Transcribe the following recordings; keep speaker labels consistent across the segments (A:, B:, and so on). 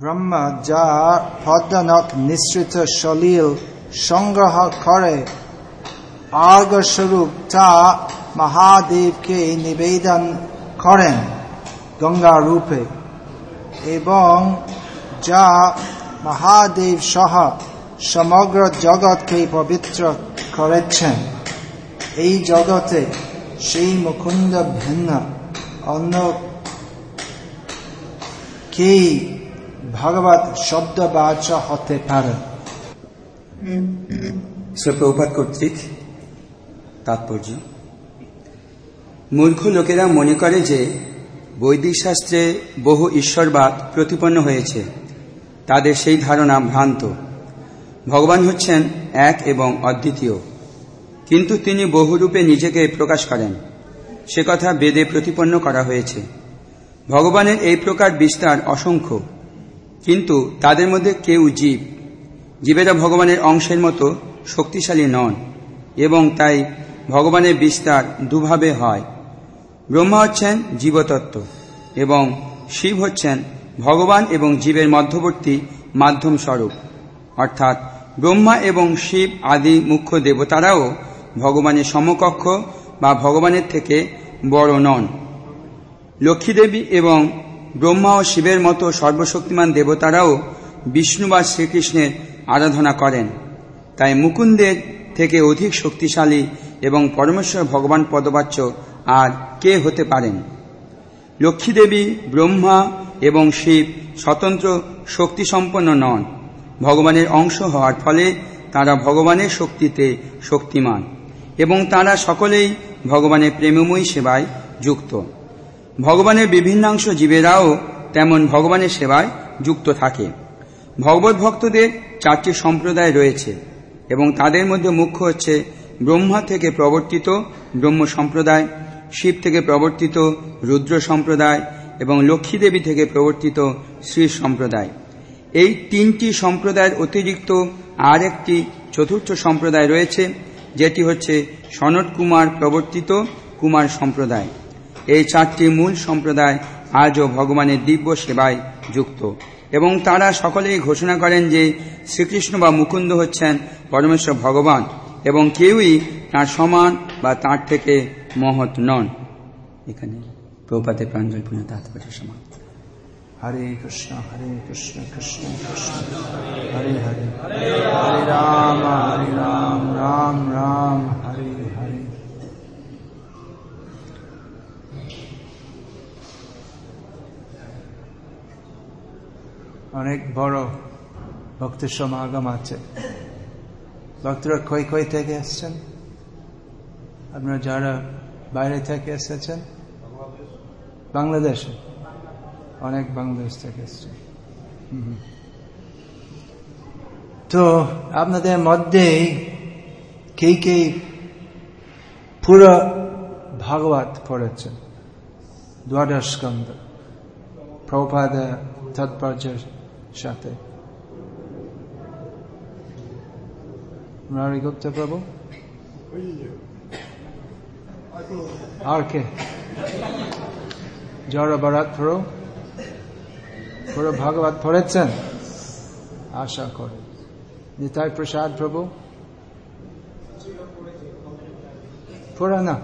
A: ব্রহ্মা যা পদ্মনক নিঃসৃত সলিল সংগ্রহ করে আর্গস্বরূপ তা মহাদেবকে নিবেদন করেন গঙ্গা রূপে এবং যা মহাদেব সহ সমগ্র জগৎকে পবিত্র করেছেন এই জগতে সেই মুকুন্দ ভিন্ন অন্য কে ভগবত শব্দ বাচা হতে পারে প্রভুপাত কর্তৃক তাৎপর্য
B: মূর্খ লোকেরা মনে করে যে বৈদিক শাস্ত্রে বহু ঈশ্বরবাদ প্রতিপন্ন হয়েছে তাদের সেই ধারণা ভ্রান্ত ভগবান হচ্ছেন এক এবং অদ্বিতীয় কিন্তু তিনি বহুরূপে নিজেকে প্রকাশ করেন সে কথা বেদে প্রতিপন্ন করা হয়েছে ভগবানের এই প্রকার বিস্তার অসংখ্য কিন্তু তাদের মধ্যে কেউ জীব জীবেরা ভগবানের অংশের মতো শক্তিশালী নন এবং তাই ভগবানের বিস্তার দুভাবে হয় ব্রহ্মা হচ্ছেন জীবতত্ত্ব এবং শিব হচ্ছেন ভগবান এবং জীবের মধ্যবর্তী মাধ্যম স্বরূপ অর্থাৎ ব্রহ্মা এবং শিব আদি মুখ্য দেবতারাও ভগবানের সমকক্ষ বা ভগবানের থেকে বড় নন লক্ষ্মীদেবী এবং ব্রহ্মা ও শিবের মতো সর্বশক্তিমান দেবতারাও বিষ্ণু বা শ্রীকৃষ্ণের আরাধনা করেন তাই মুকুন্দের থেকে অধিক শক্তিশালী এবং পরমেশ্বর ভগবান পদবাচ্য আর কে হতে পারেন লক্ষ্মীদেবী ব্রহ্মা এবং শিব স্বতন্ত্র শক্তিসম্পন্ন নন ভগবানের অংশ হওয়ার ফলে তারা ভগবানের শক্তিতে শক্তিমান এবং তারা সকলেই ভগবানের প্রেমময়ী সেবায় যুক্ত ভগবানের বিভিন্নাংশ জীবেরাও তেমন ভগবানের সেবায় যুক্ত থাকে ভগবত ভক্তদের চারটি সম্প্রদায় রয়েছে এবং তাদের মধ্যে মুখ্য হচ্ছে ব্রহ্মা থেকে প্রবর্তিত ব্রহ্ম সম্প্রদায় শিব থেকে প্রবর্তিত রুদ্র সম্প্রদায় এবং লক্ষ্মীদেবী থেকে প্রবর্তিত শ্রী সম্প্রদায় এই তিনটি সম্প্রদায়ের অতিরিক্ত আর একটি চতুর্থ সম্প্রদায় রয়েছে যেটি হচ্ছে সনৎ কুমার প্রবর্তিত কুমার সম্প্রদায় এই চারটি মূল সম্প্রদায় আজও ভগবানের দিব্য সেবায় যুক্ত এবং তারা সকলেই ঘোষণা করেন যে শ্রীকৃষ্ণ বা মুকুন্দ হচ্ছেন পরমেশ্বর ভগবান এবং কেউই তার সমান বা তার থেকে মহৎ নন এখানে প্রপাতে প্রাঞ্জল পুণ্য তাৎপর্য সমান
A: হরে কৃষ্ণ হরে কৃষ্ণ কৃষ্ণ কৃষ্ণ হরে হরে হরে রাম হরে রাম রাম রাম হরে হরে অনেক বড় ভক্তের সমাগম আছে ভক্তরা কই কই থেকে এসছেন আপনারা যারা বাইরে থেকে এসেছেন বাংলাদেশে অনেক বাংলাদেশ থেকে এসছে তো আপনাদের মধ্যে কে কে পুরো ভাগবত পড়েছেন দ্বাদশ স্কন্ধ প্রভাদ তৎপর্যায় সাথে মুরারি গুপ্ত প্রভু আর কে যারা বারাত পুরো পুরো ভাগবত আশা করে নিতাই প্রসাদ প্রভু পুরা না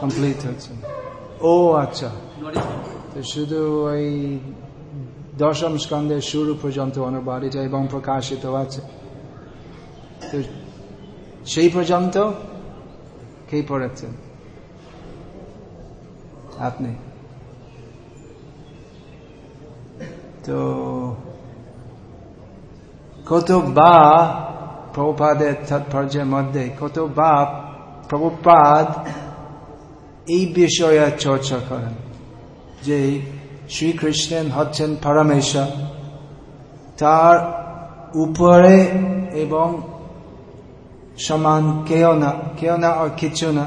A: কমপ্লিট হচ্ছে ও আচ্ছা শুধু ওই দশম স্কন্ধের শুরু পর্যন্ত অনুবাদ এটা এবং প্রকাশিত আছে তো সেই পর্যন্ত কে পড়েছেন আপনি তো কত বা প্রভুপাদের তাৎপর্যের মধ্যে কত বা প্রভুপাদ এই বিষয়ে চর্চা করেন যে শ্রীকৃষ্ণ হচ্ছেন পরমেশ্বর তার উপরে এবং সমান কেউ না কেউ না আর কিছু না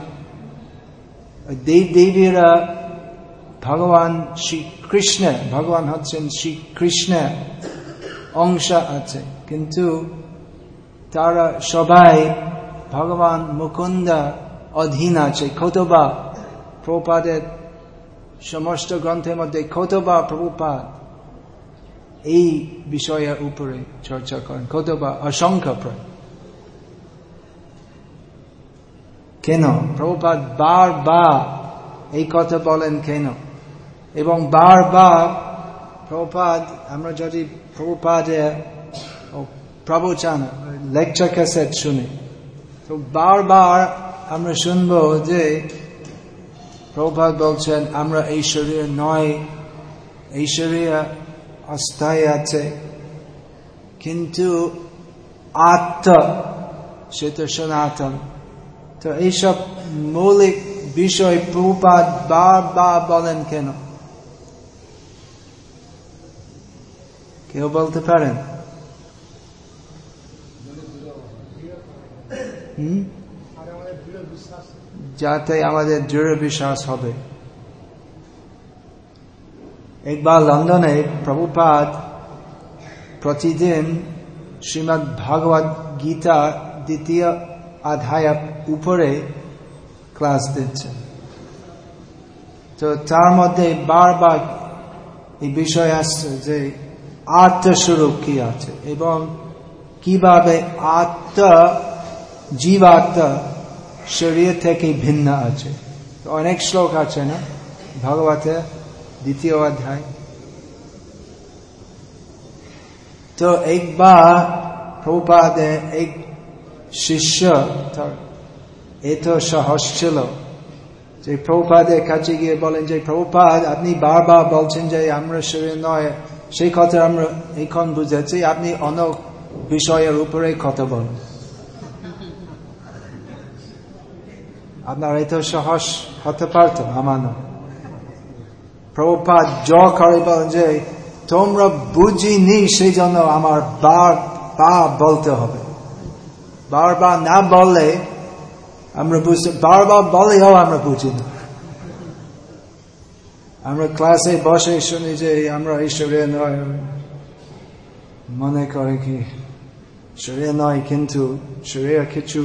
A: দেব দেবীরা ভগবান শ্রীকৃষ্ণ ভগবান হচ্ছেন শ্রীকৃষ্ণ অংশ আছে কিন্তু তারা সবাই ভগবান মুকুন্দ অধীন আছে কতবা প্রপাদের সমস্ত গ্রন্থের মধ্যে কতবার প্রভুপাদ এই বিষয়ের উপরে চর্চা করেন কতবার অসংখ্য কেন প্রভুপাদ বা এই কথা বলেন কেন এবং বার বা প্রপাত আমরা যদি প্রভুপাদের প্রবচন লেকচার ক্যাসেট শুনি তো বারবার আমরা শুনবো যে প্রভাত বলছেন আমরা এই শরীর নয় এই শরীর অস্থায়ী আছে কিন্তু আত্মা সে তো সনাতন তো এইসব মৌলিক বিষয় প্রপাত বা বা বলেন কেন কেউ বলতে পারেন হুম যাতে আমাদের দৃঢ় বিশ্বাস হবে একবার লন্ডনে প্রভুপাত প্রতিদিন শ্রীমদ্ ভাগবত গীতা দ্বিতীয় আধায়ক উপরে ক্লাস দিচ্ছেন তো তার মধ্যে বারবার এই বিষয় আসছে যে আত্মস্বরূপ কি আছে এবং কিভাবে আত্ম জীবাত্মা শরীর থেকে ভিন্ন আছে তো অনেক শ্লোক আছে না ভগবতের দ্বিতীয় অধ্যায় তো একবার প্রপাদে এক শিষ্য এত সহজ ছিল যে প্রভুপাদের কাছে গিয়ে বলেন যে প্রভুপাদ আপনি বারবার বলছেন যে আমরা শরীর নয় সেই কথা আমরা এখন বুঝেছি আপনি অনেক বিষয়ের উপরে কথা বলেন আপনার এত সাহস হতে পারত আমানো প্রভুপাত য করে বলেন যে তোমরা বুঝিনি সেই জন্য আমার বার বা বলতে হবে বারবার না বললে আমরা বুঝতে বারবার বলেও আমরা বুঝি না আমরা ক্লাসে বসে শুনি যে আমরা ঈশ্বরের নয় মনে করে কি শরীর নয় কিন্তু শরীর কিছু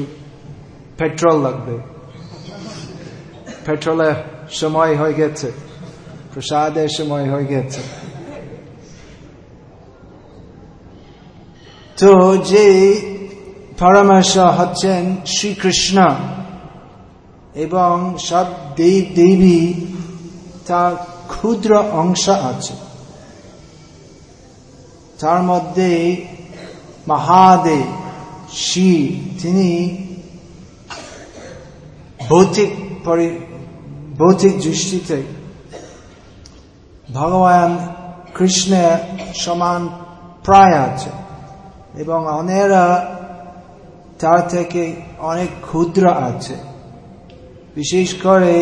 A: পেট্রোল লাগবে পেট্রোলের সময় হয়ে গেছে প্রসাদের সময় হয়ে গেছে তো যে পরামর্শ হচ্ছেন শ্রীকৃষ্ণ এবং সব দেব দেবী তার ক্ষুদ্র অংশ আছে তার মধ্যে মহাদেব শিব তিনি ভৌতিক ভৌতিক দৃষ্টিতে ভগবান কৃষ্ণের সমান প্রায় আছে এবং অনেরা তার থেকে অনেক ক্ষুদ্র আছে বিশেষ করে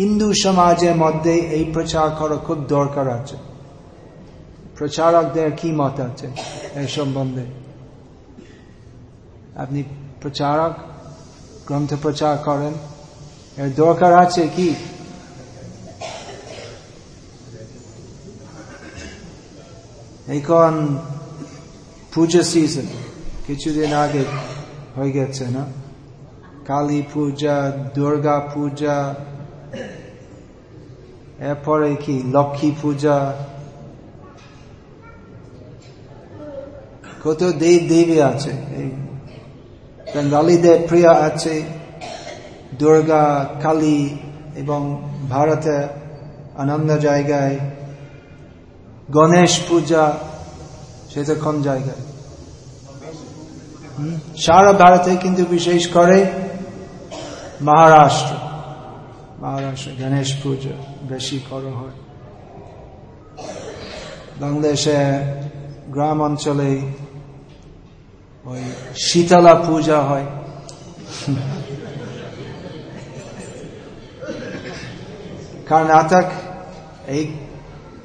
A: হিন্দু সমাজের মধ্যে এই প্রচার করা খুব দরকার আছে প্রচারকদের কি মত আছে এর সম্বন্ধে আপনি প্রচারক গ্রন্থ প্রচার করেন এর দরকার আছে কি এখন পূজা সিজন কিছুদিন আগে হয়ে গেছে না কালী পূজা দুর্গা পূজা এরপরে কি লক্ষ্মী পূজা কত দেব দেবী আছে বেঙ্গালীদের প্রিয়া আছে দুর্গা কালী এবং ভারতে আনন্দ জায়গায় গণেশ পূজা তো কম জায়গায় সারা ভারতে কিন্তু বিশেষ করে মহারাষ্ট্র মহারাষ্ট্রে গণেশ পূজা বেশি করা হয় বাংলাদেশে গ্রাম অঞ্চলে ওই শীতলা পূজা হয় কর্ণাটক এই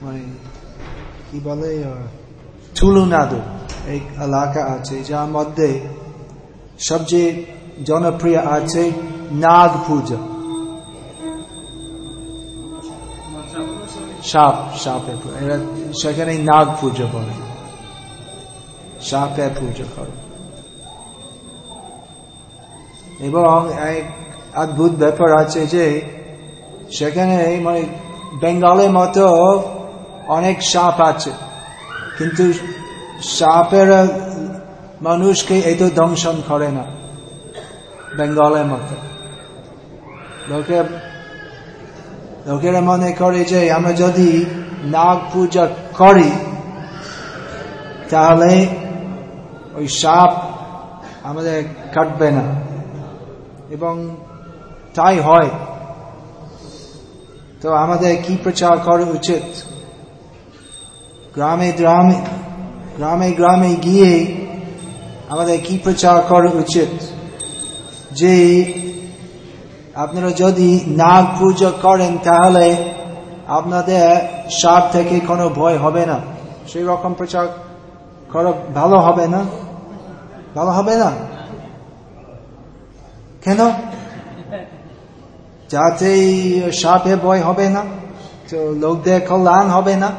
A: মানে কি বলে তুলুনাদু এক এলাকা আছে যার মধ্যে সবচেয়ে জনপ্রিয় আছে নাগ পূজা সাপ সাপে এরা সেখানে নাগ পুজো করে সাপে পুজো করে এবং এক অদ্ভুত ব্যাপার আছে যে সেখানে মানে বেঙ্গলের মতো অনেক সাপ আছে কিন্তু সাপের মানুষকে এত দংশন করে না বেঙ্গলের মতো লোকে লোকেরা মনে করে যে আমরা যদি নাগ পূজা করি তাহলে ওই সাপ আমাদের কাটবে না এবং তাই হয় তো আমাদের কি প্রচার করা উচিত গ্রামে গ্রামে গ্রামে গ্রামে গিয়ে আমাদের কি প্রচার করা উচিত যে আপনারা যদি নাগ পুজো করেন তাহলে আপনাদের সাপ থেকে কোনো ভয় হবে না সেই রকম প্রচার করা ভালো হবে না ভালো হবে না কেন যাতে সাপে বয় হবে না তো লোকদের কল্যাণ হবে না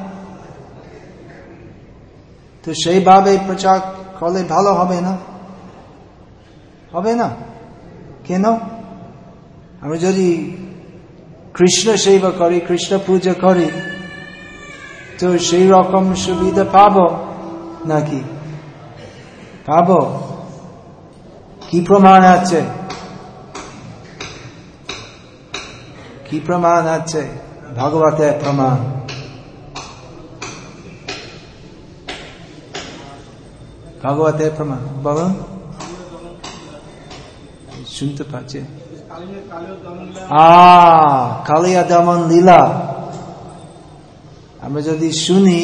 A: তো সেইভাবে প্রচার করলে ভালো হবে না হবে না কেন আমি যদি কৃষ্ণ সেবা করি কৃষ্ণ পূজা করি তো সেই রকম সুবিধা পাব নাকি পাব কি প্রমাণ আছে কি প্রমাণ আছে ভগবতের প্রমাণ ভগবতের প্রমাণ বলুন শুনতে পাচ্ছে কালিয়া দমন লীলা আমরা যদি শুনি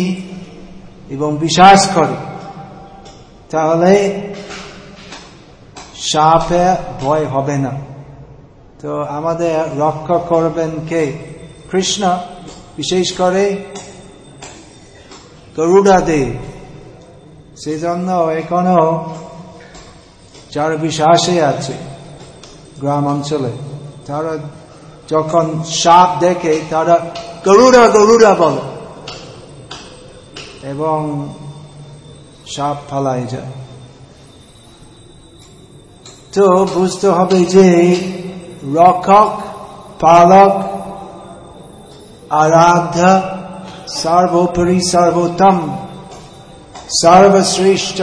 A: এবং বিশ্বাস করি তাহলে সাপে ভয় হবে না তো আমাদের রক্ষা করবেন কে কৃষ্ণ বিশেষ করে গরুড়া দেব সেই জন্য এখনো যার বিশ্বাসে আছে গ্রাম অঞ্চলে তারা যখন সাপ দেখে তারা গরুড়া গরুড়া বলে এবং সাপ ফালাই যায় তো বুঝতে হবে যে রক্ষক পালক আরাধ্য সর্বোপরি সর্বোত্তম সর্বশ্রেষ্ঠ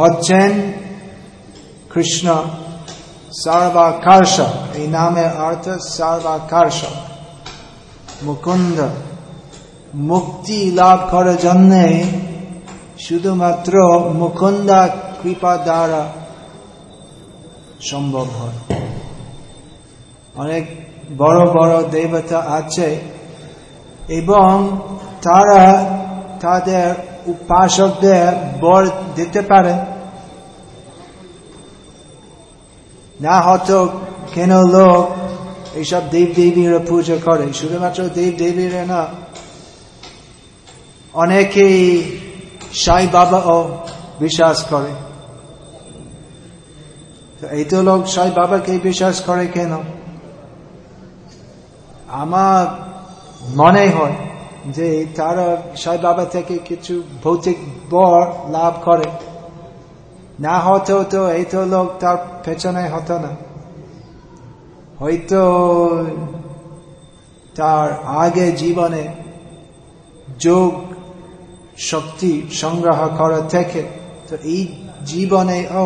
A: হচ্ছেন কৃষ্ণ সর্বাকর্ষক এই নামে অর্থ সর্বাকর্ষক মুকুন্দ মুক্তি লাভ করার জন্যে শুধুমাত্র মুকুন্দা কৃপা দ্বারা সম্ভব হয় অনেক বড় বড় দেবতা আছে এবং তারা তাদের উপাসকদের বর দিতে পারে না হতো কেন লোক এইসব দেব দেবীর পুজো করে শুধুমাত্র দেব দেবীর না অনেকেই সাই বাবা ও বিশ্বাস করে এই তো লোক সাই বাবাকে বিশ্বাস করে কেন আমার মনে হয় যে তারা সাই বাবা থেকে কিছু ভৌতিক বর লাভ করে না হতো তো এই তো লোক তার পেছনে হতো না হয়তো তার আগে জীবনে যোগ শক্তি সংগ্রহ করা থেকে তো এই জীবনে ও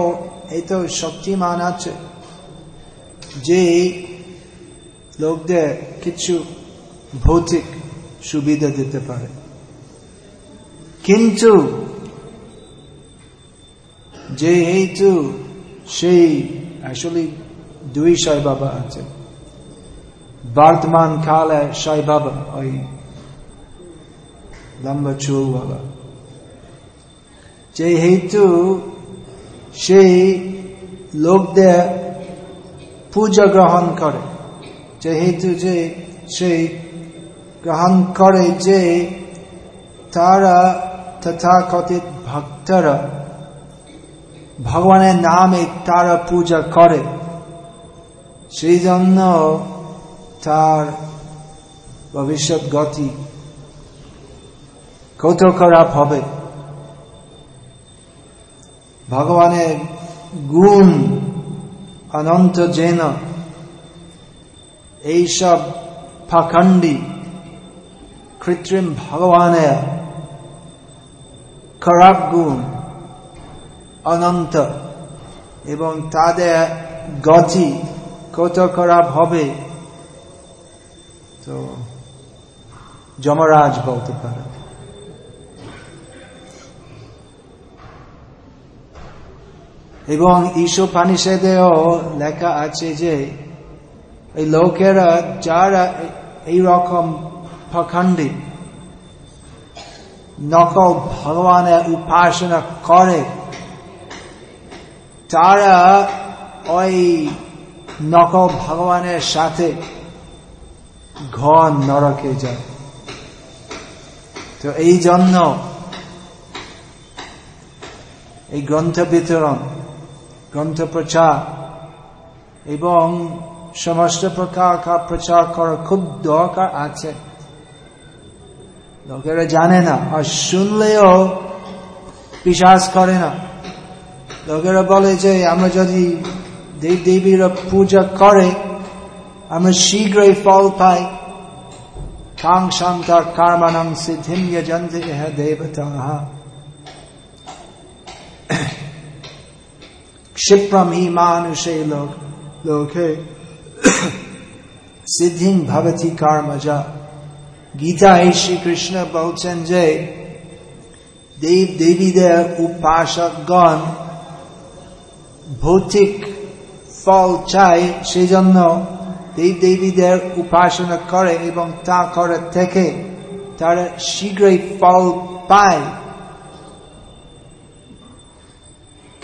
A: এই তো শক্তিমান আছে যে লোকদের কিছু ভৌতিক সুবিধা দিতে পারে কিন্তু যেহেতু সেই আসলে দুই সাই বাবা আছে বর্তমান কালে সাই বাবা ওই লম্বা যে যেহেতু সেই লোকদের পূজা গ্রহণ করে যেহেতু যে সেই গ্রহণ করে যে তারা তথাকথিত ভক্তরা ভগবানের নামে তারা পূজা করে সেই জন্য তার ভবিষ্যৎ গতি কত খারাপ হবে ভগবানের গুণ অনন্ত জেন এইসব ফাখণ্ডি কৃত্রিম ভগবানের খারাপ গুণ অনন্ত এবং তাদের গতি কত খারাপ হবে তো যমরাজ বলতে পারে এবং ঈশোপানিষেদেও লেখা আছে যে এই লোকেরা যারা এইরকম প্রখণ্ডী নকল ভগবানের উপাসনা করে তারা ওই নকল ভগবানের সাথে ঘন নরকে যায় তো এই জন্য এই গ্রন্থ বিতরণ গ্রন্থ প্রচার এবং সমস্ত প্রকার প্রচার করা খুব দরকার আছে লোকেরা জানে না আর শুনলেও বিশ্বাস করে না লোকেরা বলে যে আমরা যদি দেব দেবীর পূজা করে আমরা শীঘ্রই ফল পাই কাং সাং তার কারমানং সিদ্ধিম দেবতা क्षिप्रमी লোক লোক लोके सिद्धि भगवती कर्मजा গীতা श्री শ্রীকৃষ্ণ বলছেন যে দেব দেবীদের উপাসকগণ ভৌতিক ফল চায় সেজন্য দেব দেবীদের উপাসনা করে এবং তা করে থেকে তারা শীঘ্রই ফল পায়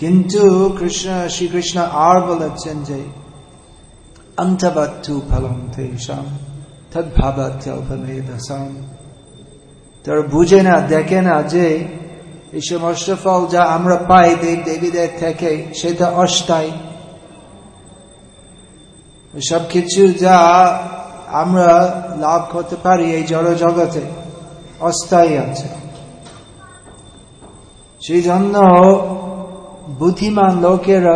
A: কিন্তু কৃষ্ণ শ্রীকৃষ্ণ আর বলেছেন যে অন্তবাত্তু ফলম তেষাম তদ্ভাবাত্যল্পমেধাসাম তারা বুঝে না দেখে না যে এই সমস্ত ফল যা আমরা পাই দেব দেবীদের থেকে সেটা অস্থায়ী কিছু যা আমরা লাভ করতে পারি এই জড় জগতে অস্থায়ী আছে সেই জন্য বুদ্ধিমান লোকেরা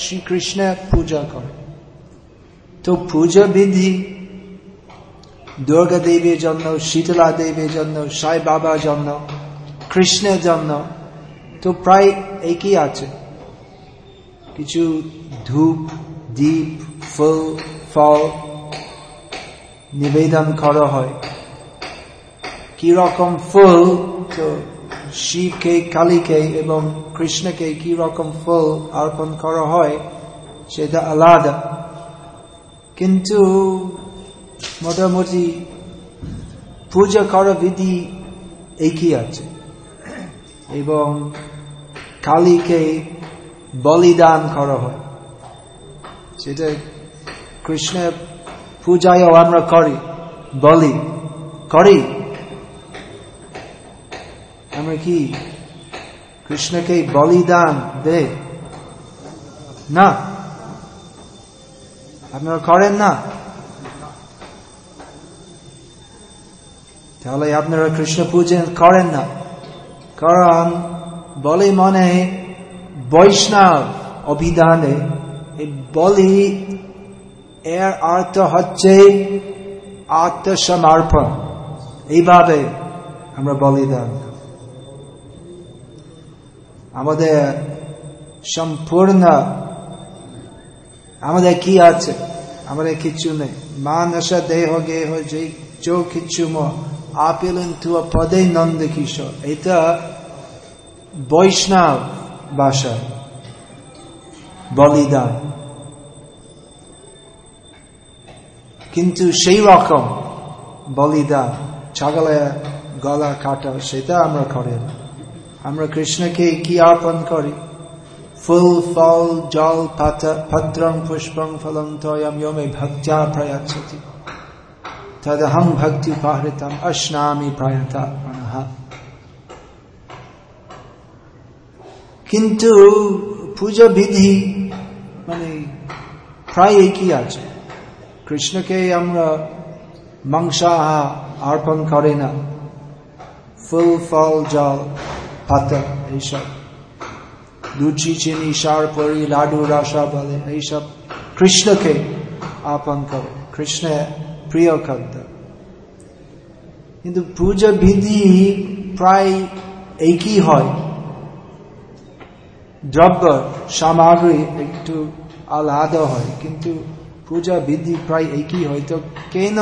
A: শ্রীকৃষ্ণের পূজা করে তো পূজা বিধি দুর্গা দেবীর জন্য শীতলা দেবীর জন্য সাই বাবার জন্য কৃষ্ণের জন্য তো প্রায় একই আছে কিছু ধূপ দ্বীপ ফুল ফল নিবেদন করা হয় কিরকম ফুল তো শিবকে কালীকে এবং কৃষ্ণকে কি রকম ফল অর্পণ করা হয় সেটা আলাদা কিন্তু মোটামুটি পূজা করা বিধি একই আছে এবং কালীকে বলিদান করা হয় সেটা কৃষ্ণের পূজায় আমরা করি বলি করি আমরা কি কৃষ্ণকে বলিদান দে না আপনারা করেন না তাহলে আপনারা কৃষ্ণ পূজেন করেন না কারণ বলি মনে বৈষ্ণব অভিধানে বলি এর অর্থ হচ্ছে আত্মসমর্পণ এইভাবে আমরা বলিদান আমাদের সম্পূর্ণ আমাদের কি আছে আমাদের কিছু নেই মানস দেহ গেহ যে চৌ কিছু আপিলেন তুয়া পদে নন্দ কিশোর এটা বৈষ্ণব ভাষা বলিদান কিন্তু সেই রকম বলিদান ছাগলের গলা কাটা সেটা আমরা করি না আমরা কৃষ্ণকে কি অর্পণ করি ফুল ফল জল ভদ্রং পুষ্পং ফলং তয়ম ইয়মে ভক্ত্যা প্রয়াচ্ছতি তদহং ভক্তি পাহৃতম অশ্নামি প্রয়াতা কিন্তু পূজা বিধি মানে প্রায় একই আছে কৃষ্ণকে আমরা মাংসাহা অর্পণ করে না ফুল ফল জল পাতা এইসব লুচি চিনি সার পরি লাডু রাসা বলে এইসব কৃষ্ণকে আপন করে কৃষ্ণ প্রিয় খাদ্য কিন্তু পূজা বিধি প্রায় একই হয় দ্রব্য সামগ্রী একটু আলাদা হয় কিন্তু পূজা বিধি প্রায় একই হয় তো কেন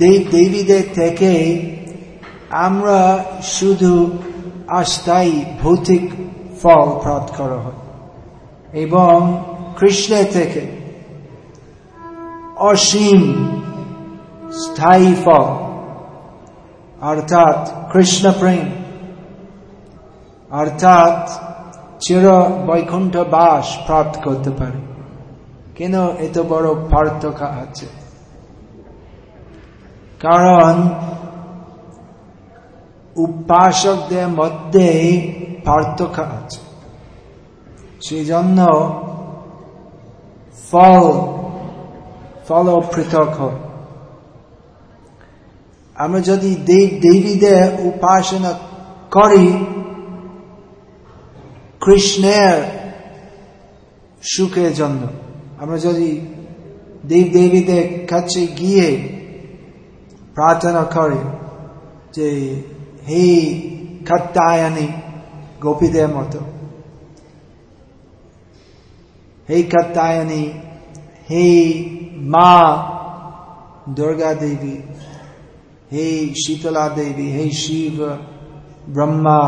A: দেব দেবীদের থেকে আমরা শুধু আস্তাই ভৌতিক ফল প্রাপ্ত করা হয় এবং কৃষ্ণ থেকে অসীম স্থায়ী ফল অর্থাৎ কৃষ্ণ প্রেম অর্থাৎ চির বৈকুণ্ঠ বাস প্রাপ্ত করতে পারে কেন এত বড় পার্থক্য আছে কারণ উপাসকদের মধ্যে পার্থক্য আছে সেই জন্য ফল ফল পৃথক হয় আমরা যদি দেবীদের উপাসনা করি কৃষ্ণের সুখের জন্য আমরা যদি দেব দেবীদের কাছে গিয়ে প্রার্থনা করি যে হে কাত্তায়নি গোপীদের মতো হে কাত্তায়নি হে মা দুর্গা দেবী হে শীতলা দেবী হে শিব ব্রহ্মা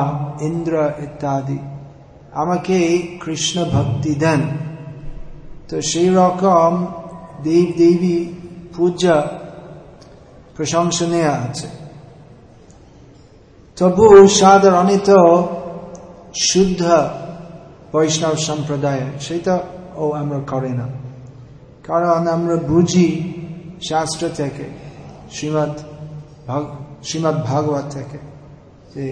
A: ইন্দ্র ইত্যাদি আমাকে কৃষ্ণ ভক্তি দেন তো সেই রকম দেব দেবী পূজা প্রশংসনীয় আছে তবু সাধারণত শুদ্ধ বৈষ্ণব সম্প্রদায় সেটা ও আমরা করি না কারণ আমরা বুঝি শাস্ত্র থেকে শ্রীমৎ শ্রীমৎ ভাগবত থেকে যে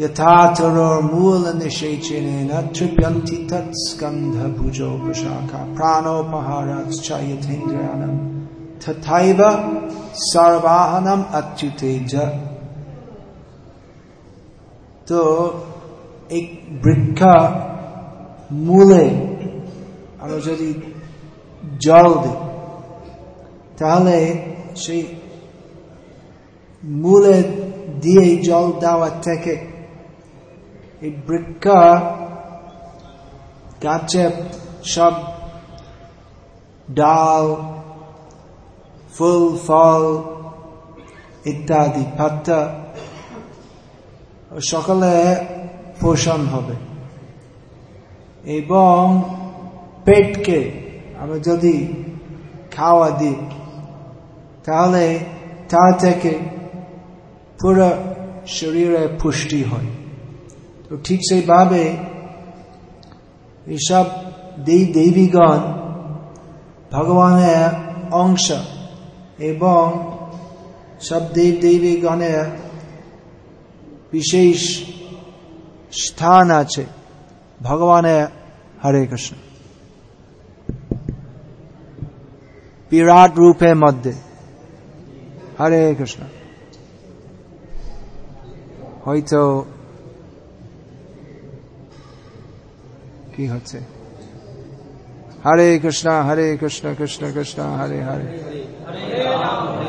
A: যথাথরোর মূল নিষেচনে নৃপ্যন্তি তৎস্কন্ধ ভুজো শাখা প্রাণোপহারাচ্ছায়থেন্দ্রানম তথাইব সর্বাহনম অচ্যুতে তো एक বৃক্ষ মূলে আমরা যদি জল দিই তাহলে সেই মূলে দিয়ে জল দেওয়া থেকে এই বৃক্ষ গাছে সব ডাল ফুল ফল ইত্যাদি পাতা সকালে পোষণ হবে এবং পেটকে আমরা যদি খাওয়া দিই তাহলে তা থেকে পুরো শরীরে পুষ্টি হয় তো ঠিক সেইভাবে এইসব দেই দেবীগণ ভগবানের অংশ এবং সব দেব দেবীগণের বিশেষ স্থান আছে ভগবানের হরে কৃষ্ণ বিরাট রূপের মধ্যে হরে কৃষ্ণ হয়তো কি হচ্ছে হরে কৃষ্ণ হরে কৃষ্ণ কৃষ্ণ কৃষ্ণ হরে হরে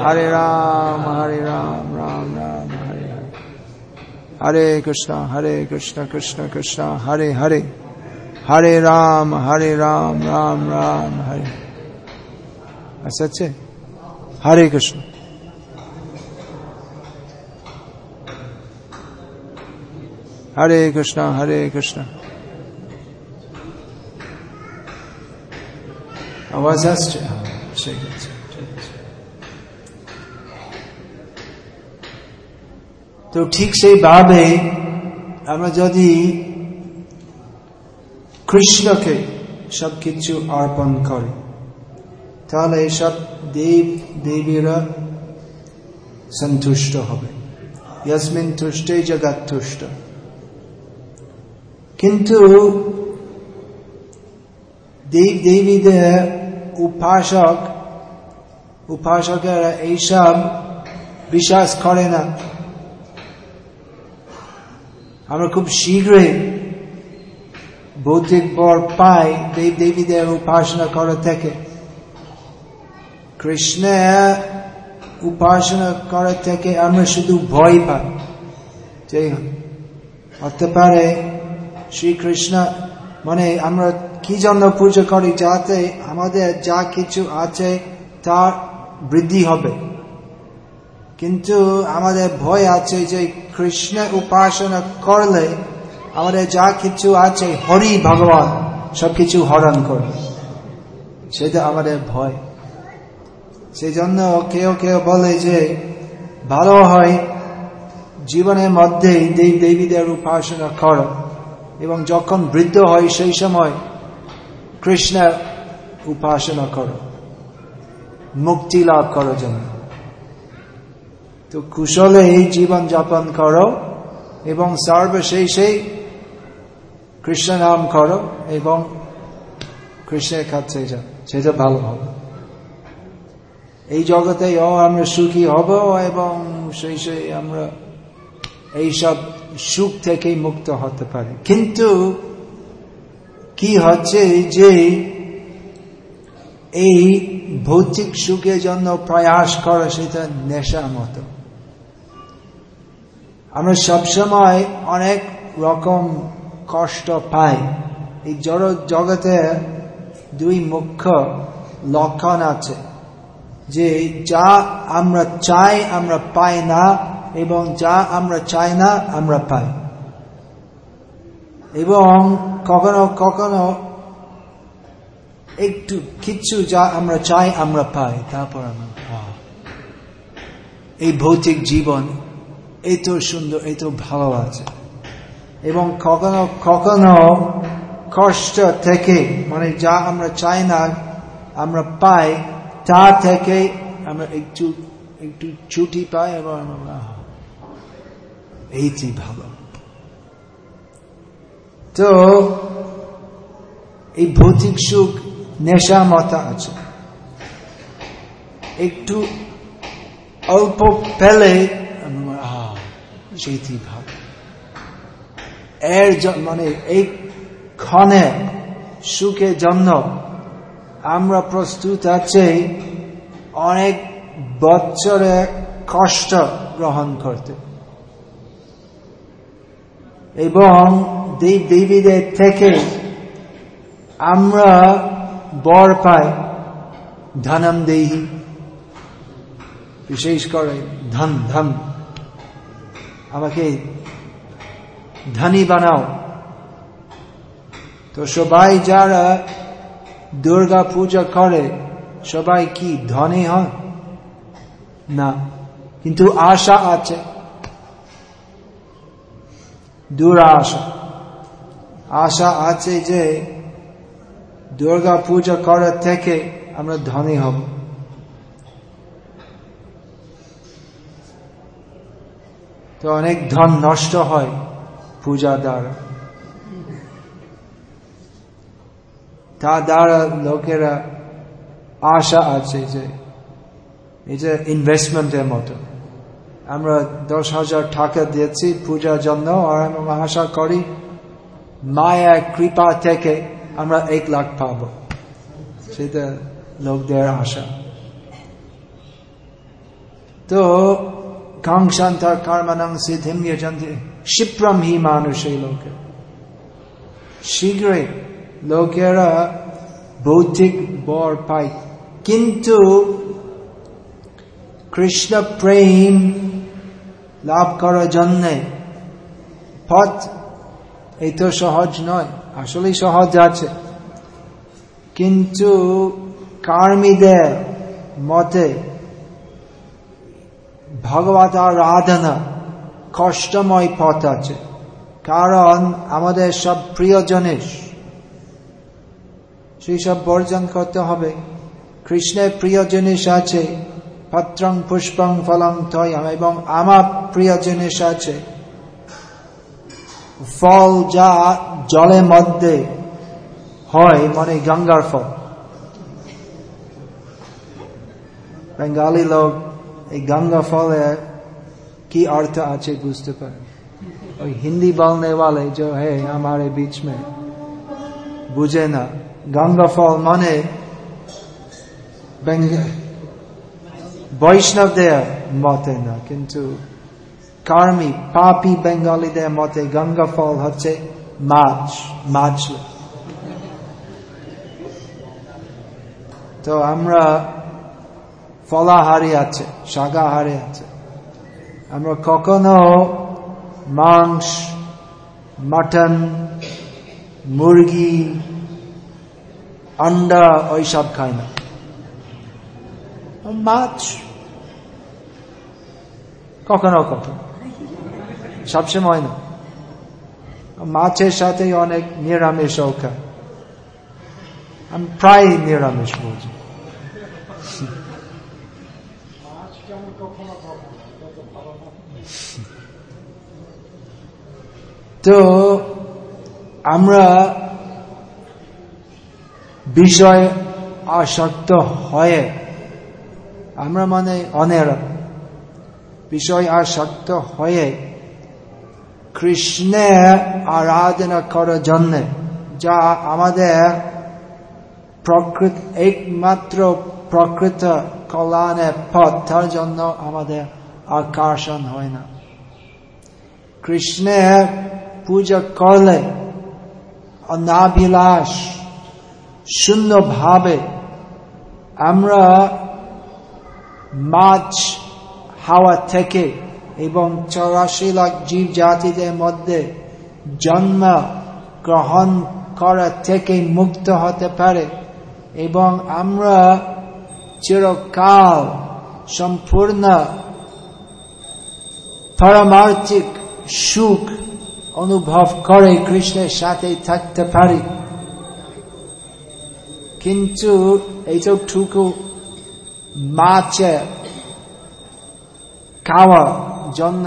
A: হরে রাম হরে রাম রাম রাম হরে हरे कृष्ण हरे कृष्ण कृष्ण कृष्ण हरे हरे हरे राम हरे राम राम राम हरे सच हरे कृष्ण हरे कृष्ण हरे कृष्ण आवाज आ তো ঠিক সেইভাবে আমরা যদি কৃষ্ণকে সব কিছু অর্পণ করি তাহলে সব দেব দেবীরা সন্তুষ্ট হবে ইয়াসমিন তুষ্টে জগৎ তুষ্ট কিন্তু দেব দেবীদের উপাসক উপাসকেরা এইসব বিশ্বাস করে না আমরা খুব শীঘ্রই ভৌতিক বর পাই দেব দেবীদের উপাসনা করা থেকে কৃষ্ণের উপাসনা করা থেকে আমরা শুধু ভয় পাই যাই হতে পারে শ্রীকৃষ্ণ মানে আমরা কি জন্য পুজো করি যাতে আমাদের যা কিছু আছে তার বৃদ্ধি হবে কিন্তু আমাদের ভয় আছে যে কৃষ্ণ উপাসনা করলে আমাদের যা কিছু আছে হরি ভগবান সবকিছু হরণ করবে সেটা আমাদের ভয় সেই জন্য কেউ কেউ বলে যে ভালো হয় জীবনের মধ্যে দেব দেবীদের উপাসনা কর এবং যখন বৃদ্ধ হয় সেই সময় কৃষ্ণের উপাসনা করো মুক্তি লাভ করার জন্য তো কুশলে এই জীবন যাপন করো এবং সর্বশেষে কৃষ্ণ নাম করো এবং কৃষ্ণের কাছে যাও সেটা ভালো হবে এই জগতে ও আমরা সুখী হব এবং সেই সেই আমরা এইসব সুখ থেকে মুক্ত হতে পারি কিন্তু কি হচ্ছে যে এই ভৌতিক সুখের জন্য প্রয়াস করা সেটা নেশার মতো আমরা সবসময় অনেক রকম কষ্ট পাই এই জড় জগতে দুই মুখ্য লক্ষণ আছে যে যা আমরা চাই আমরা পাই না এবং যা আমরা চাই না আমরা পাই এবং কখনো কখনো একটু কিছু যা আমরা চাই আমরা পাই তারপর আমরা এই ভৌতিক জীবন এই তো সুন্দর এই তো ভালো আছে এবং কখনো কখনো কষ্ট থেকে মানে যা আমরা চাই না আমরা পাই তা থেকে আমরা একটু একটু ছুটি পাই এবং এইটি ভালো তো এই ভৌতিক সুখ নেশা মতা আছে একটু অল্প পেলে Jati Bhava. এর মানে এই ক্ষণে সুখের জন্য আমরা প্রস্তুত আছে অনেক বছরে কষ্ট গ্রহণ করতে এবং দেব দেবীদের থেকে আমরা বর পাই ধনম দেহি বিশেষ করে ধন ধন আমাকে ধনী বানাও তো সবাই যারা দুর্গা পূজা করে সবাই কি ধনী হয় না কিন্তু আশা আছে দুরাশা আশা আছে যে দুর্গা পূজা করার থেকে আমরা ধনী হব তো অনেক ধন নষ্ট হয় পূজা দ্বারা তা দ্বারা লোকেরা আশা আছে যে এটা ইনভেস্টমেন্টের মতো আমরা দশ হাজার টাকা দিয়েছি পূজার জন্য আর আমরা আশা করি মায়া কৃপা থেকে আমরা এক লাখ পাব সেটা লোকদের আশা তো কাংশান্তা কর্মণং সিদ্ধিম যজন্তি ক্ষিপ্রম হি মানুষ এই লোকে শীঘ্রই লোকেরা বৌদ্ধিক বর পায় কিন্তু কৃষ্ণ প্রেম লাভ করার জন্যে পথ এই তো সহজ নয় আসলে সহজ আছে কিন্তু কর্মীদের মতে ভগবত আরাধনা কষ্টময় পথ আছে কারণ আমাদের সব প্রিয় জিনিস সেই সব বর্জন করতে হবে কৃষ্ণের প্রিয় জিনিস আছে পত্রং পুষ্পং ফলং থয়াম এবং আমার প্রিয় জিনিস আছে ফল যা জলের মধ্যে হয় মানে গঙ্গার ফল বেঙ্গালি লোক এই গঙ্গা ফলে কি অর্থ আছে বুঝতে পারে ওই হিন্দি বলনে वाले जो है हमारे बीच में বুঝে না গঙ্গা ফল মানে বৈষ্ণবদের মতে না কিন্তু কার্মি পাপি বেঙ্গলিদের মতে গঙ্গা ফল হচ্ছে মাছ মাছ তো আমরা ফলাহারি আছে শাকাহারি আছে আমরা কখনো মাংস মাটন মুরগি আন্ডা ওইসব খায় না মাছ কখনো কখনো সবসময় না মাছের সাথে অনেক নিরামিষ খায় আমি প্রায় নিরামিষ বলছি তো আমরা বিষয় আসক্ত হয়ে আমরা মানে অনের বিষয় আসক্ত হয়ে কৃষ্ণে আরাধনা করার জন্য যা আমাদের প্রকৃত একমাত্র প্রকৃত কল্যাণের পথ তার জন্য আমাদের আকর্ষণ হয় না কৃষ্ণের পূজা করলে অনাভিলাষ ভাবে আমরা মাছ হাওয়া থেকে এবং চৌরাশি লাখ জীব জাতিদের মধ্যে জন্ম গ্রহণ করা থেকে মুক্ত হতে পারে এবং আমরা চিরকাল সম্পূর্ণ পারমার্থিক সুখ অনুভব করে কৃষ্ণের সাথে থাকতে পারি কিন্তু এইসবটুকু মাছে খাওয়ার জন্য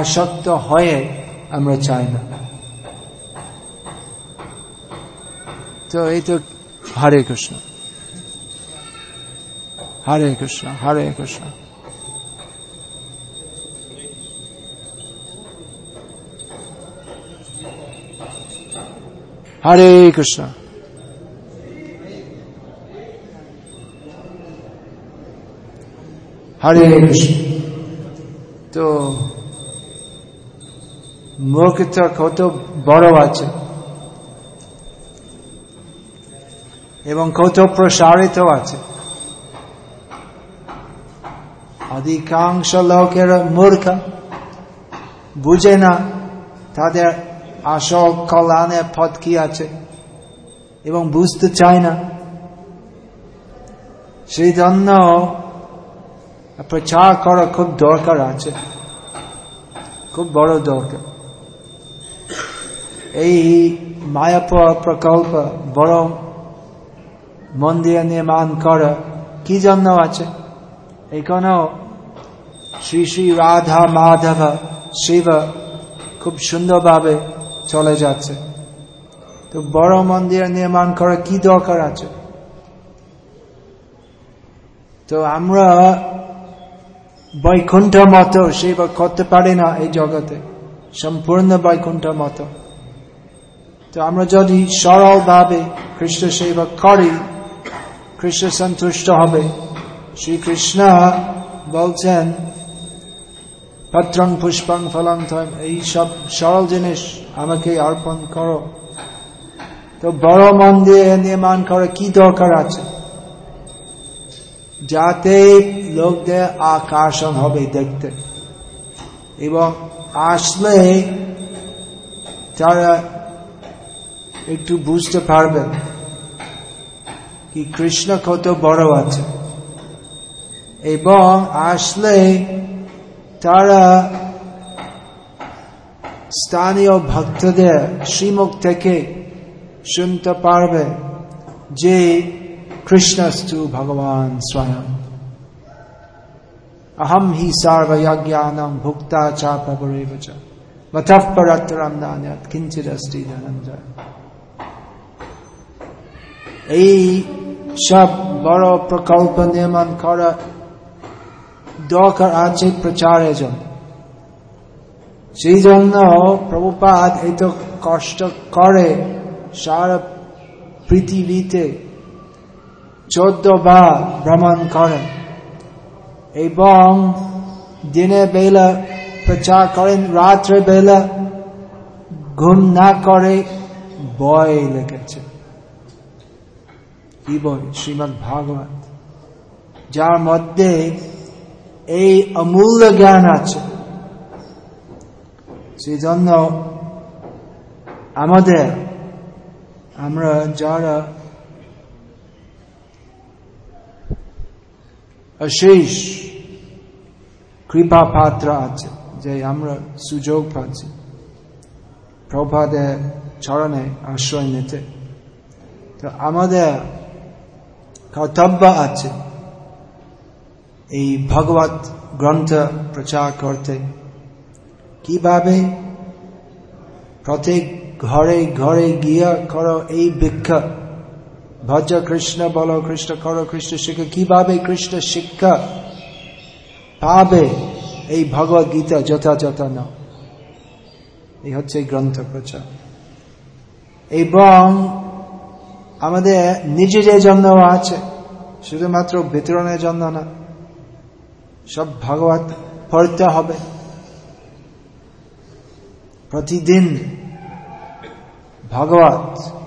A: আসক্ত হয়ে আমরা চাই না তো এই তো হরে কৃষ্ণ হরে কৃষ্ণ হরে কৃষ্ণ Hare Krishna. হরে কৃষ্ণ তো মুখটা কত বড় আছে এবং কত প্রসারিত আছে অধিকাংশ লোকের মূর্খ বুঝে না তাদের আসক কল্যাণের পথ কি আছে এবং বুঝতে চায় না সেই জন্য প্রচার করা খুব দরকার আছে খুব বড় দরকার এই মায়াপ প্রকল্প বড় মন্দির নির্মাণ করা কি জন্য আছে এখানেও শ্রী শ্রী রাধা মাধব শিব খুব সুন্দরভাবে চলে যাচ্ছে তো বড় মন্দির নির্মাণ করা কি দরকার আছে তো আমরা বৈকুণ্ঠ মতো সেবা করতে পারি না এই জগতে সম্পূর্ণ বৈকুণ্ঠ মতো তো আমরা যদি সরল ভাবে খ্রিস্ট সেবা করি খ্রিস্ট সন্তুষ্ট হবে শ্রীকৃষ্ণ বলছেন পত্রং পুষ্পং ফলান্তম এই সব সরল জিনিস আমাকে অর্পণ করো তো বড় মন দিয়ে নির্মাণ করে কি দরকার আছে যাতে লোকদের আকর্ষণ হবে দেখতে এবং আসলে তারা একটু বুঝতে পারবেন কি কৃষ্ণ কত বড় আছে এবং আসলে তারা স্থানীয় ভক্তদের শ্রীমুখ থেকে শুনতে পারবে যে কৃষ্ণস্তু ভগবান স্বয়ং অহম হি সর্বয়জ্ঞানম ভুক্তা চা প্রভুরেব চ ধনঞ্জয় এই সব বড় প্রকল্প নির্মাণ করা দরকার আছে প্রচারের জন্য সেই জন্য প্রভুপাত এত কষ্ট করে সারা পৃথিবীতে চোদ্দ বা ভ্রমণ করেন এবং দিনে বেলা প্রচার করেন রাত্রে বেলা ঘুম না করে বয় লেগেছে কি বই শ্রীমদ ভাগবত যার মধ্যে এই অমূল্য জ্ঞান আছে সেই জন্য আমাদের আমরা যারা অশেষ কৃপা পাত্র আছে যে আমরা সুযোগ পাচ্ছি প্রভাদের চরণে আশ্রয় নিতে তো আমাদের কর্তব্য আছে এই ভগবত গ্রন্থ প্রচার করতে কিভাবে প্রত্যেক ঘরে ঘরে গিয়া করো এই ভিক্ষা ভজ কৃষ্ণ বল কৃষ্ণ করো কৃষ্ণ শিক্ষা কিভাবে কৃষ্ণ শিক্ষা পাবে এই ভগবত গীতা যথাযথ ন এই হচ্ছে গ্রন্থ প্রচার এবং আমাদের নিজেদের জন্য আছে শুধুমাত্র বিতরণের জন্য না সব ভাগবত পড়তে হবে প্রতিদিন ভাগবত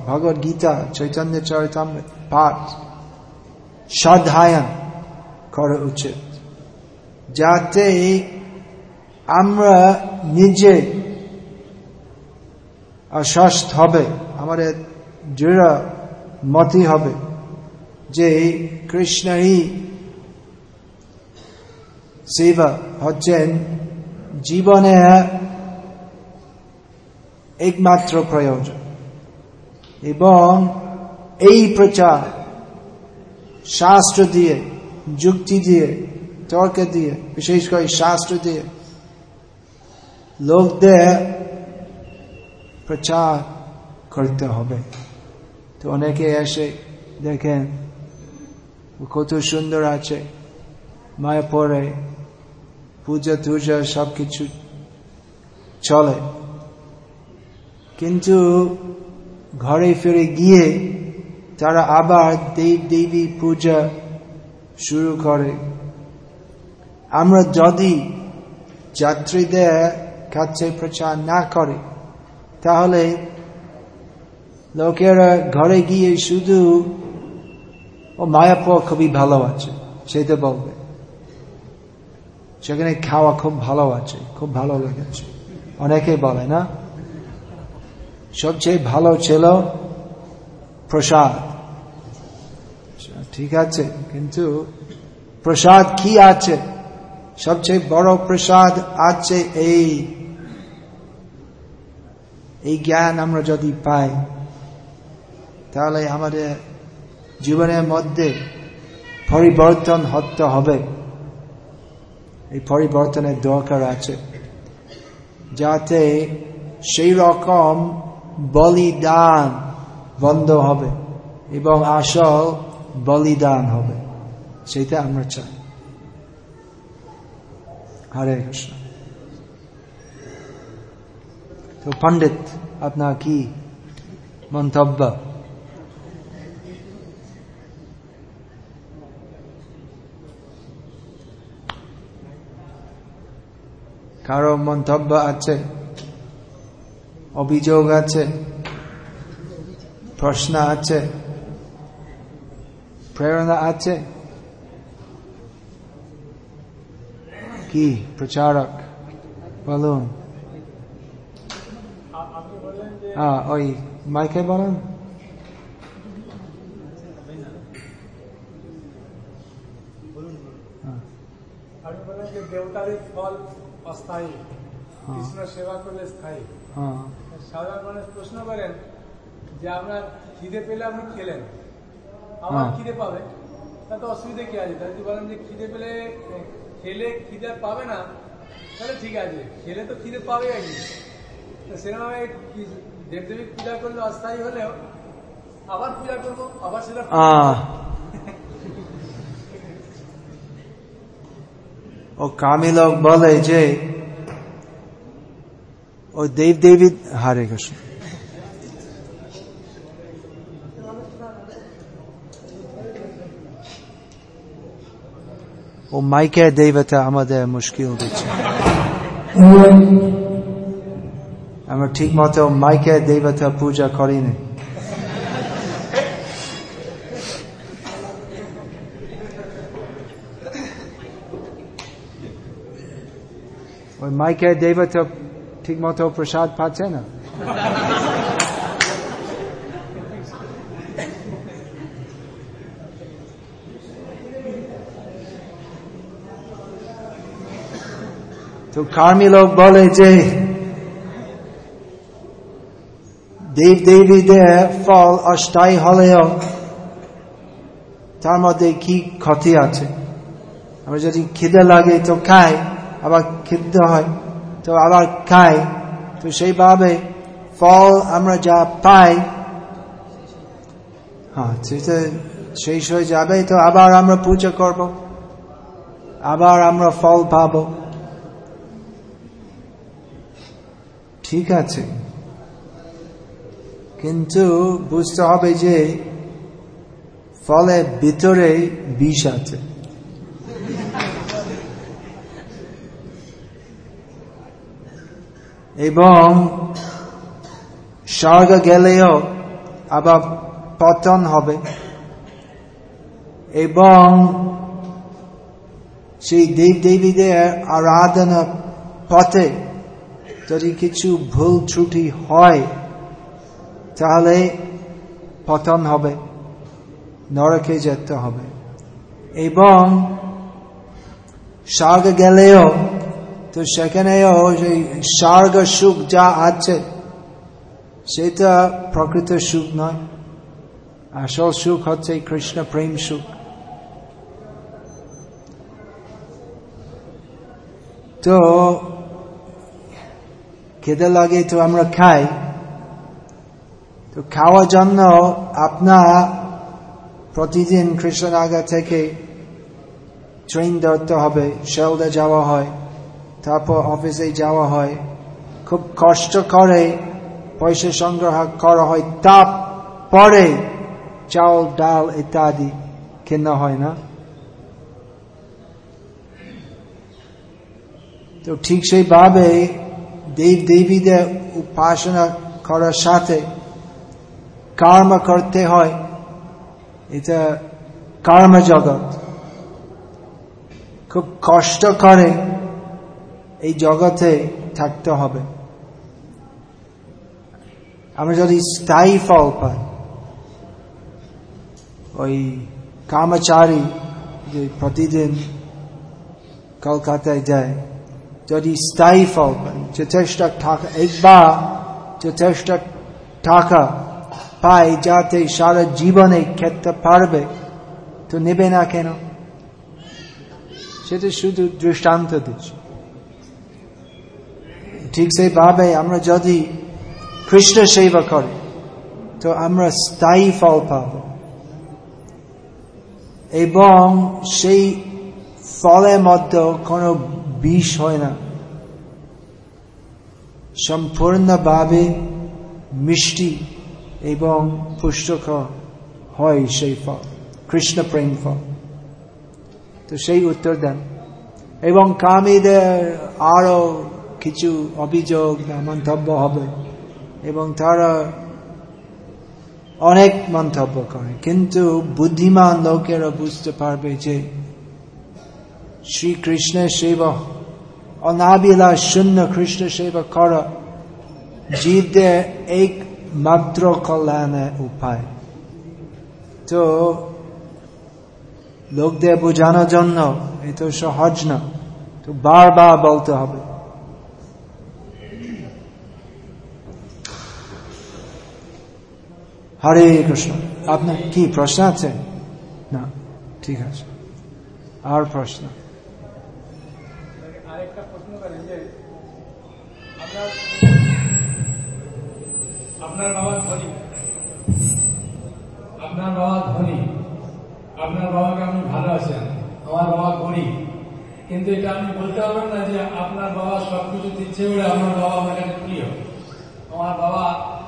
A: ভগবত গীতা চৈতন্য চরিতামৃত পাঠ সাধায়ন করা উচিত যাতে আমরা নিজে আশ্বাস্ত হবে আমাদের দৃঢ় মতি হবে যে কৃষ্ণই সেবা হচ্ছেন জীবনে একমাত্র প্রয়োজন এবং এই প্রচার শাস্ত্র দিয়ে যুক্তি দিয়ে তর্ক দিয়ে বিশেষ করে শাস্ত্র দিয়ে লোকদের প্রচার করতে হবে তো অনেকে এসে দেখেন কত সুন্দর আছে মায়া পরে পূজা টুজা সবকিছু চলে কিন্তু ঘরে ফিরে গিয়ে তারা আবার দেব দেবী পূজা শুরু করে আমরা যদি যাত্রীদের কাছে প্রচার না করে তাহলে লোকেরা ঘরে গিয়ে শুধু ও মায়াপ খুবই ভালো আছে সেটা বলবে সেখানে খাওয়া খুব ভালো আছে খুব ভালো লেগেছে অনেকে বলে না সবচেয়ে ভালো ছিল প্রসাদ ঠিক আছে কিন্তু প্রসাদ কি আছে সবচেয়ে বড় প্রসাদ আছে এই এই জ্ঞান আমরা যদি পাই তাহলে আমাদের জীবনের মধ্যে পরিবর্তন হতে হবে এই পরিবর্তনের দরকার আছে যাতে সেই রকম বলিদান বন্ধ হবে এবং আসল বলিদান হবে সেটা আমরা চাই হরে কৃষ্ণ তো পণ্ডিত আপনার কি মন্তব্য কারো মন্তব্য আছে অভিযোগ আছে প্রশ্ন আছে প্রেরণা আছে কি প্রচারক বলুন হ্যাঁ ওই মাইকে বলুন
C: দেবতারই ফল অস্থায়ী হ্যাঁ। কৃষ্ণ সেবা করলে স্থায়ী হ্যাঁ। সাধারণ মানুষ প্রশ্ন করেন যে আমরা খিদে পেলে আপনি খেলেন হ্যাঁ। আমার খিদে পাবে তাতে অসুবিধা কি আছে তারা বলেন যে খিদে পেলে খেলে খিদে পাবে না তাহলে ঠিক আছে খেলে তো খিদে পাবে আর কি সেরকমভাবে দেবদেবীর পূজা করলে অস্থায়ী হলেও আবার
A: পূজা করবো আবার সেটা ও কামি বলে যে ও দেব দেবী হারে কৃষ্ণ ও মাইকে দেবতা আমাদের মুশকিল দিচ্ছে আমরা ঠিক মতো মাইকে দেবতা পূজা করিনি ওই মাইকে দেবতা ঠিক মতো প্রসাদ পাচ্ছে না তো কর্মী লোক বলে যে দেব দেবী দেবীদের ফল অস্থায়ী হলেও তার মধ্যে কি ক্ষতি আছে আমরা যদি খিদে লাগে তো খায় আবার খেতে হয় তো আবার খাই তো সেইভাবে ফল আমরা যা পাই হ্যাঁ সেটা শেষ হয়ে যাবে তো আবার আমরা পূজা করব আবার আমরা ফল পাব ঠিক আছে কিন্তু বুঝতে হবে যে ফলে ভিতরে বিষ আছে এবং স্বর্গ গেলেও আবার পতন হবে এবং সেই দেব দেবীদের আরাধনা পথে যদি কিছু ভুল ত্রুটি হয় তাহলে পতন হবে নরকে যেতে হবে এবং স্বর্গ গেলেও তো সেখানেও স্বর্গ সুখ যা আছে সেটা প্রকৃত সুখ নয় আসল সুখ হচ্ছে কৃষ্ণ প্রেম সুখ তো খেতে লাগে তো আমরা খাই তো খাওয়ার জন্য আপনার প্রতিদিন আগা থেকে ট্রেন ধরতে হবে শেলদা যাওয়া হয় তারপর অফিসে যাওয়া হয় খুব কষ্ট করে পয়সা সংগ্রহ করা হয় তাপ পরে চাউল ডাল ইত্যাদি কেনা হয় না তো ঠিক সেইভাবে দেব দেবীদের উপাসনা করার সাথে কর্ম করতে হয় এটা কর্ম জগৎ খুব কষ্ট করে এই জগতে থাকতে হবে আমরা যদি স্থায়ী ফল পাই ওই কামাচারী যে প্রতিদিন কলকাতায় যায় যদি স্থায়ী ফল পাই যথেষ্ট টাকা একবার যথেষ্ট টাকা পাই যাতে সারা জীবনে খেতে পারবে তো নেবে না কেন সেটা শুধু দৃষ্টান্ত দিচ্ছে ঠিক সেইভাবে আমরা যদি খ্রিস্ট সেবা করি তো আমরা স্থায়ী ফল পাব এবং সেই ফলের মধ্যে কোনো বিষ হয় না সম্পূর্ণভাবে মিষ্টি এবং পুষ্টক হয় সেই ফল কৃষ্ণ প্রেম ফল তো সেই উত্তর দেন এবং কামীদের আরো কিছু অভিযোগ মন্তব্য হবে এবং তারা অনেক মন্তব্য করে কিন্তু বুদ্ধিমান লোকেরা বুঝতে পারবে যে শ্রীকৃষ্ণের সেবা অনাবিলা শূন্য কৃষ্ণ সেবা করা জীবদের মাত্র কল্যাণের উপায় তো লোকদের বোঝানোর জন্য এত সহজ না তো বারবার বলতে হবে হরে কৃষ্ণ আপনার কি প্রশ্ন আছে না ঠিক আছে আর প্রশ্ন
C: আপনার বাবা ধনী আপনার বাবা বাবাকে আপনি আমার বাবা গরিব কিন্তু এটা আপনি বলতে পারবেন না যে আপনার বাবা সবকিছু দিচ্ছে বলে আমার বাবা আমার প্রিয় আমার বাবা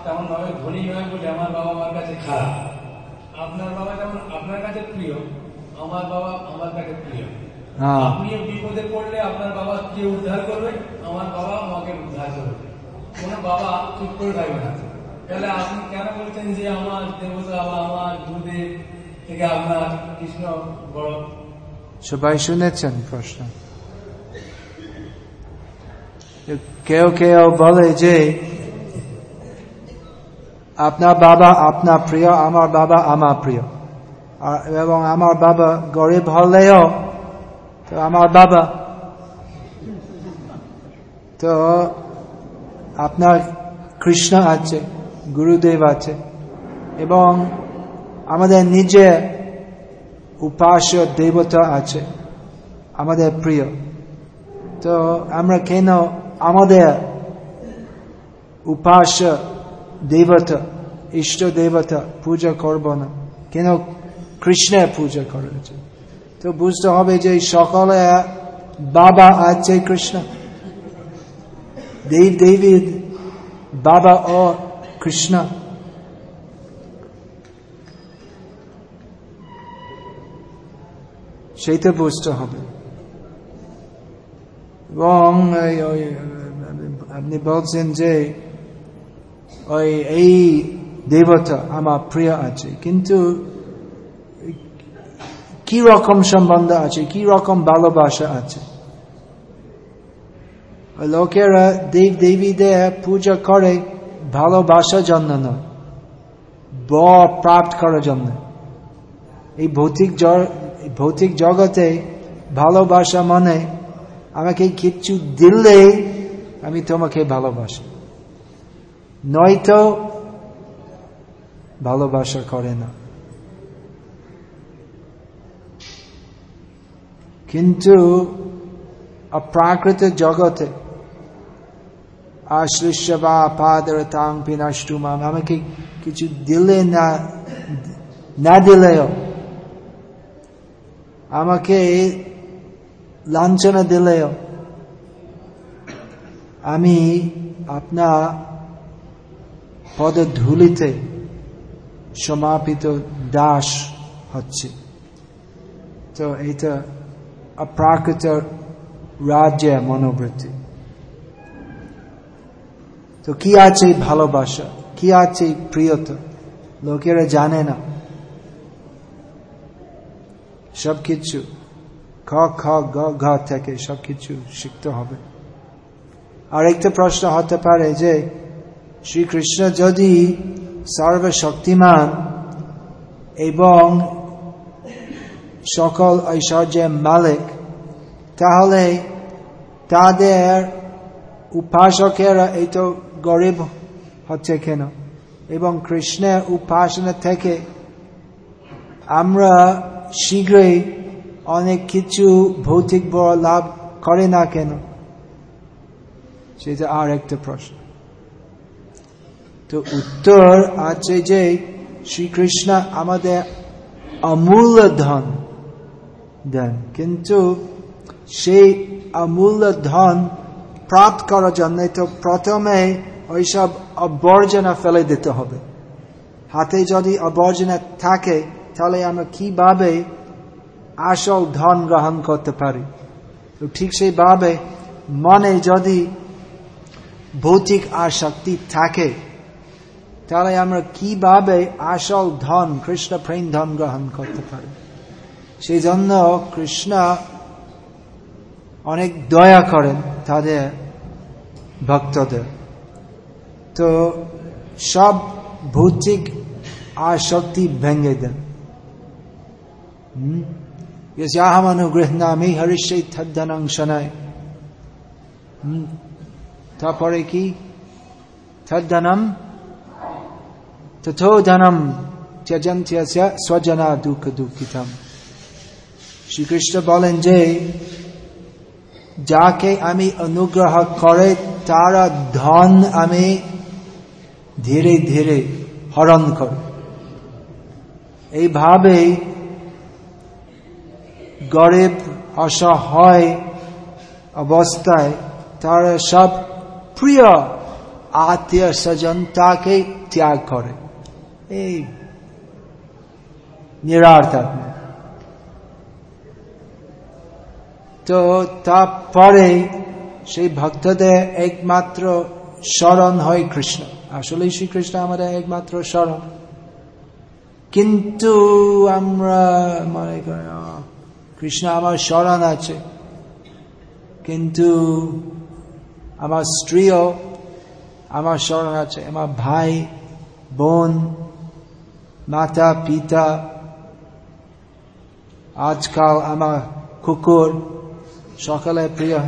C: তেমন ভাবে ধনী নয় বলে আমার বাবা আমার কাছে খারাপ আপনার বাবা যেমন আপনার কাছে প্রিয় আমার বাবা আমার কাছে প্রিয় হ্যাঁ। আপনি বিপদে পড়লে আপনার বাবা কে উদ্ধার করবে আমার বাবা আমাকে উদ্ধার করবে কোন বাবা চুপ করে থাকবে না তাহলে আপনি কেন বলছেন যে আমার দেবতা বা আমার দুধে থেকে আপনার কৃষ্ণ বড়
A: সবাই শুনেছেন প্রশ্ন কেউ কেউ বলে যে আপনার বাবা আপনার প্রিয় আমার বাবা আমার প্রিয় এবং আমার বাবা গরিব হলেও তো আমার বাবা তো আপনার কৃষ্ণ আছে গুরুদেব আছে এবং আমাদের নিজে উপাস দেবতা আছে আমাদের প্রিয় তো আমরা কেন আমাদের উপাস দেবতা ইষ্ট দেবতা পূজা করব না কেন কৃষ্ণের পূজা করেছে তো বুঝতে হবে যে সকলে বাবা আছে কৃষ্ণ দেব দেবীর বাবা ও কৃষ্ণ সেইটা বুঝতে হবে এবং আপনি বলছেন যে ওই এই দেবতা আমার প্রিয় আছে কিন্তু কি রকম সম্বন্ধ আছে কি রকম ভালোবাসা আছে লোকেরা দেব দেবীদের পূজা করে ভালোবাসার জন্য নয় ব প্রাপ্ত করার জন্য এই ভৌতিক ভৌতিক জগতে ভালোবাসা মানে আমাকে কিছু দিলে আমি তোমাকে ভালোবাসি নয়তো ভালোবাসা করে না কিন্তু অপ্রাকৃত জগতে আশ্লিষ্য বা পাদর তাং পিনাষ্টুমাম আমাকে কিছু দিলে না দিলেও আমাকে লাঞ্ছনা দিলেও আমি আপনা ধুলিতে সমাপিত দাস হচ্ছে তো এটা অপ্রাকৃত রাজ্যে মনোবৃত্তি তো কি আছে ভালোবাসা কি আছে প্রিয়ত লোকেরা জানে না সবকিছু খ খ গ ঘ থেকে সবকিছু শিখতে হবে আর একটা প্রশ্ন হতে পারে যে শ্রীকৃষ্ণ যদি সর্বশক্তিমান এবং সকল ঐশ্বর্যের মালিক তাহলে তাদের উপাসকেরা এই তো গরিব হচ্ছে কেন এবং কৃষ্ণের উপাসনা থেকে আমরা শীঘ্রই অনেক কিছু ভৌতিক বড় লাভ করে না কেন সেটা আর একটা প্রশ্ন তো উত্তর আছে যে শ্রীকৃষ্ণ আমাদের অমূল্য ধন দেন কিন্তু সেই অমূল্য ধন প্রাপ্ত করার জন্য তো প্রথমে ওইসব অবর্জনা ফেলে দিতে হবে হাতে যদি অবর্জনা থাকে তাহলে আমরা কিভাবে আসল ধন গ্রহণ করতে পারি তো ঠিক সেইভাবে মনে যদি ভৌতিক আসক্তি থাকে তাহলে আমরা কিভাবে আসল ধন কৃষ্ণ প্রেম ধন গ্রহণ করতে পারি সেই জন্য কৃষ্ণ অনেক দয়া করেন তাদের ভক্তদের তো সব ভৌতিক আসক্তি ভেঙে দেন ইয়াহামানুগৃহামি হরিশ্চৈ থাদ্ধানাংশনায় তারপরে কি থাদ্ধানাম Tato dhanam tyajantyasya swajana Shrikrishna বলেন যে যাকে আমি অনুগ্রহ করে তার ধন আমি ধীরে ধীরে হরণ কর এইভাবে গরিব অসহায় অবস্থায় তার সব প্রিয় আত্মীয় স্বজন তাকে ত্যাগ করে এই নিরার্থ তো তারপরে সেই ভক্তদের একমাত্র স্মরণ হয় কৃষ্ণ আসলে শ্রীকৃষ্ণ আমাদের একমাত্র স্মরণ কিন্তু আমরা মনে করি কৃষ্ণ আমার স্মরণ আছে কিন্তু আমার স্ত্রীও আমার স্মরণ আছে আমার ভাই বোন মাতা পিতা আজকাল আমার কুকুর সকালে প্রিয়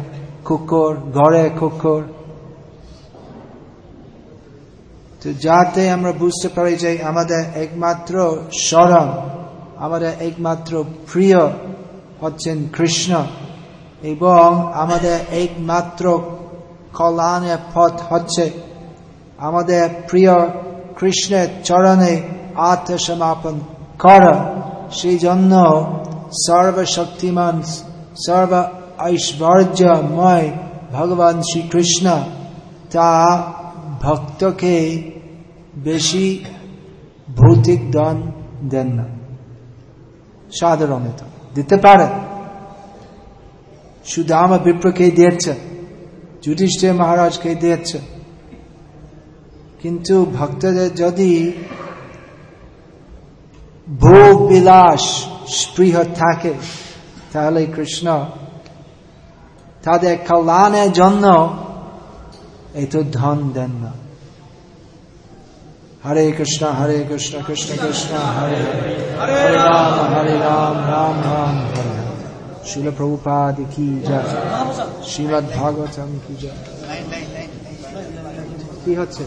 A: কুকুর ঘরে কুকুর তো যাতে আমরা বুঝতে পারি যে আমাদের একমাত্র স্মরণ আমাদের একমাত্র প্রিয় হচ্ছেন কৃষ্ণ এবং আমাদের একমাত্র কল্যাণের পথ হচ্ছে আমাদের প্রিয় কৃষ্ণের চরণে আত্মসমাপন কর সেই জন্য সর্বশক্তিমান সর্ব ঐশ্বর্যময় ভগবান শ্রীকৃষ্ণ তা ভক্তকে বেশি ভৌতিক দান দেন না সাধারণত দিতে পারে সুদাম বিপ্রকে দিয়েছে যুধিষ্ঠির মহারাজকে দিয়েছে কিন্তু ভক্তদের যদি ভোগ বিলাস স্পৃহ থাকে তাহলে কৃষ্ণ তাদের কল্যাণের জন্য এত ধন দেন না হরে কৃষ্ণ হরে কৃষ্ণ কৃষ্ণ কৃষ্ণ হরে হরে রাম হরে রাম রাম রাম হরে শিল প্রভুপাদ কি যা শ্রীমদ ভাগবত কি যা কি হচ্ছে